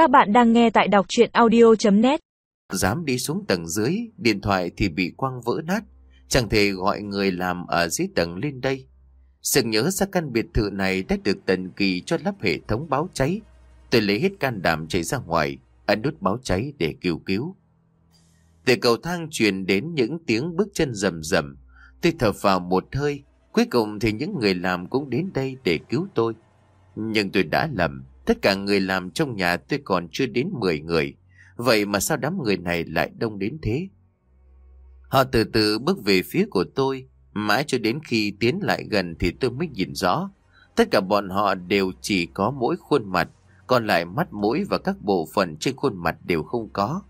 Các bạn đang nghe tại đọc chuyện audio.net Dám đi xuống tầng dưới, điện thoại thì bị quăng vỡ nát. Chẳng thể gọi người làm ở dưới tầng lên đây. Sự nhớ ra căn biệt thự này đã được tần kỳ cho lắp hệ thống báo cháy. Tôi lấy hết can đảm chạy ra ngoài, ấn nút báo cháy để cứu cứu. Từ cầu thang truyền đến những tiếng bước chân rầm rầm. Tôi thở vào một hơi. Cuối cùng thì những người làm cũng đến đây để cứu tôi. Nhưng tôi đã lầm. Tất cả người làm trong nhà tôi còn chưa đến 10 người. Vậy mà sao đám người này lại đông đến thế? Họ từ từ bước về phía của tôi. Mãi cho đến khi tiến lại gần thì tôi mới nhìn rõ. Tất cả bọn họ đều chỉ có mỗi khuôn mặt. Còn lại mắt mũi và các bộ phận trên khuôn mặt đều không có.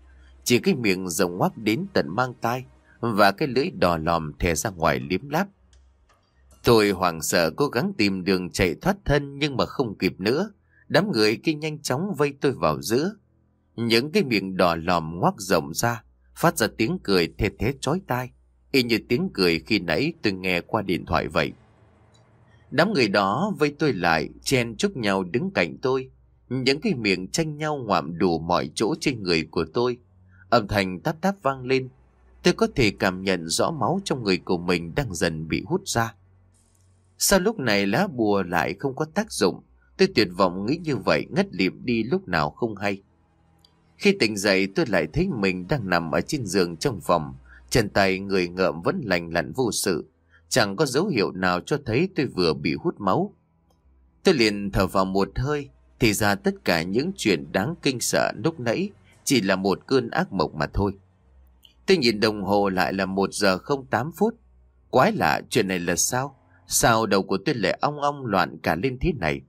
Chỉ cái miệng rộng ngoác đến tận mang tai. Và cái lưỡi đỏ lòm thè ra ngoài liếm láp. Tôi hoảng sợ cố gắng tìm đường chạy thoát thân nhưng mà không kịp nữa. Đám người kia nhanh chóng vây tôi vào giữa. Những cái miệng đỏ lòm ngoác rộng ra, phát ra tiếng cười thê thế chói tai, y như tiếng cười khi nãy tôi nghe qua điện thoại vậy. Đám người đó vây tôi lại, chen chúc nhau đứng cạnh tôi. Những cái miệng tranh nhau ngoạm đủ mọi chỗ trên người của tôi. Âm thanh táp táp vang lên. Tôi có thể cảm nhận rõ máu trong người của mình đang dần bị hút ra. Sao lúc này lá bùa lại không có tác dụng? Tôi tuyệt vọng nghĩ như vậy, ngất liệm đi lúc nào không hay. Khi tỉnh dậy, tôi lại thấy mình đang nằm ở trên giường trong phòng. Chân tay người ngợm vẫn lành lặn vô sự. Chẳng có dấu hiệu nào cho thấy tôi vừa bị hút máu. Tôi liền thở vào một hơi. Thì ra tất cả những chuyện đáng kinh sợ lúc nãy chỉ là một cơn ác mộng mà thôi. Tôi nhìn đồng hồ lại là 1 giờ 08 phút. Quái lạ, chuyện này là sao? Sao đầu của tôi lại ong ong loạn cả lên thế này?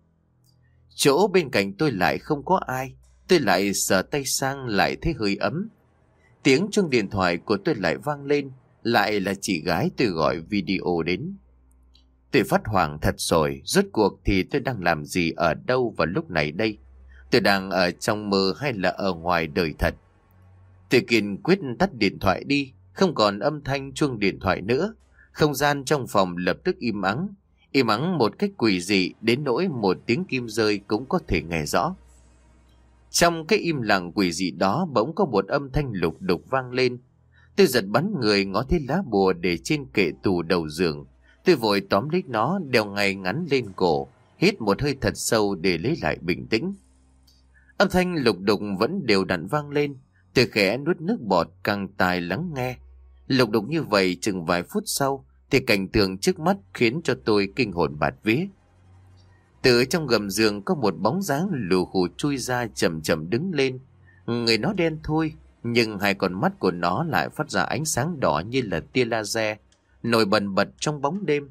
Chỗ bên cạnh tôi lại không có ai. Tôi lại sờ tay sang lại thấy hơi ấm. Tiếng chuông điện thoại của tôi lại vang lên. Lại là chị gái tôi gọi video đến. Tôi phát hoảng thật rồi. Rốt cuộc thì tôi đang làm gì ở đâu vào lúc này đây? Tôi đang ở trong mơ hay là ở ngoài đời thật? Tôi kiên quyết tắt điện thoại đi. Không còn âm thanh chuông điện thoại nữa. Không gian trong phòng lập tức im ắng. Im ắng một cách quỷ dị đến nỗi một tiếng kim rơi cũng có thể nghe rõ. Trong cái im lặng quỷ dị đó bỗng có một âm thanh lục đục vang lên. Tôi giật bắn người ngó thấy lá bùa để trên kệ tủ đầu giường. Tôi vội tóm lấy nó đeo ngay ngắn lên cổ, hít một hơi thật sâu để lấy lại bình tĩnh. Âm thanh lục đục vẫn đều đặn vang lên. Tôi khẽ nuốt nước bọt căng tài lắng nghe. Lục đục như vậy chừng vài phút sau thì cảnh tượng trước mắt khiến cho tôi kinh hồn bạt vía. Từ trong gầm giường có một bóng dáng lù khù chui ra chậm chậm đứng lên. Người nó đen thôi, nhưng hai con mắt của nó lại phát ra ánh sáng đỏ như là tia laser, nổi bần bật trong bóng đêm.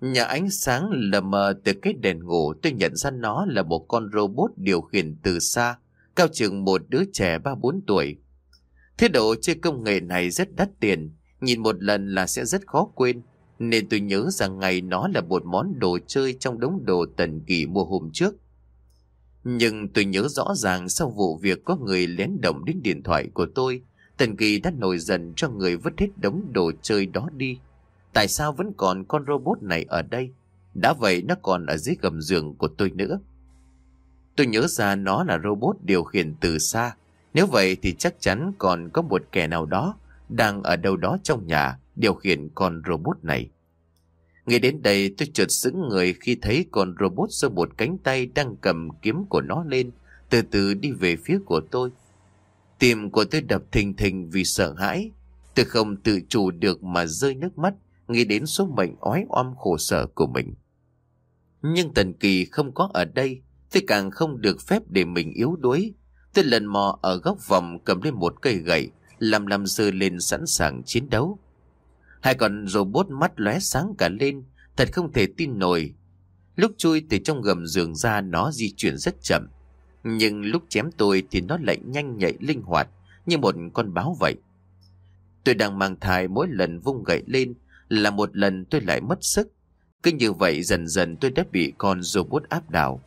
Nhà ánh sáng lờ mờ từ cái đèn ngủ tôi nhận ra nó là một con robot điều khiển từ xa, cao chừng một đứa trẻ 3-4 tuổi. Thế độ chơi công nghệ này rất đắt tiền, nhìn một lần là sẽ rất khó quên. Nên tôi nhớ rằng ngày nó là một món đồ chơi trong đống đồ tần kỳ mua hôm trước. Nhưng tôi nhớ rõ ràng sau vụ việc có người lén động đến điện thoại của tôi, Tần Kỳ đã nổi giận cho người vứt hết đống đồ chơi đó đi. Tại sao vẫn còn con robot này ở đây? Đã vậy nó còn ở dưới gầm giường của tôi nữa. Tôi nhớ ra nó là robot điều khiển từ xa. Nếu vậy thì chắc chắn còn có một kẻ nào đó đang ở đâu đó trong nhà điều khiển con robot này. Nghe đến đây tôi chợt sững người khi thấy con robot giơ một cánh tay đang cầm kiếm của nó lên, từ từ đi về phía của tôi. Tim của tôi đập thình thình vì sợ hãi. Tôi không tự chủ được mà rơi nước mắt, nghĩ đến số mệnh oái oăm khổ sở của mình. Nhưng Tần Kỳ không có ở đây, tôi càng không được phép để mình yếu đuối. Tôi lần mò ở góc vòng cầm lên một cây gậy, làm làm dơ lên sẵn sàng chiến đấu. Hai con robot mắt lóe sáng cả lên, thật không thể tin nổi. Lúc chui từ trong gầm giường ra nó di chuyển rất chậm. Nhưng lúc chém tôi thì nó lại nhanh nhạy linh hoạt, như một con báo vậy. Tôi đang mang thai mỗi lần vung gậy lên là một lần tôi lại mất sức. Cứ như vậy dần dần tôi đã bị con robot áp đảo.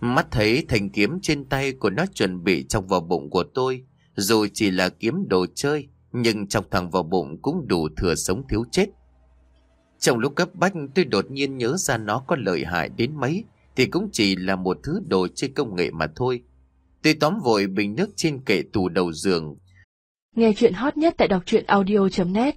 Mắt thấy thanh kiếm trên tay của nó chuẩn bị trong vào bụng của tôi, dù chỉ là kiếm đồ chơi, nhưng chọc thẳng vào bụng cũng đủ thừa sống thiếu chết. Trong lúc cấp bách tôi đột nhiên nhớ ra nó có lợi hại đến mấy thì cũng chỉ là một thứ đồ chơi công nghệ mà thôi. Tôi tóm vội bình nước trên kệ tủ đầu giường. Nghe chuyện hot nhất tại đọc truyện audio.net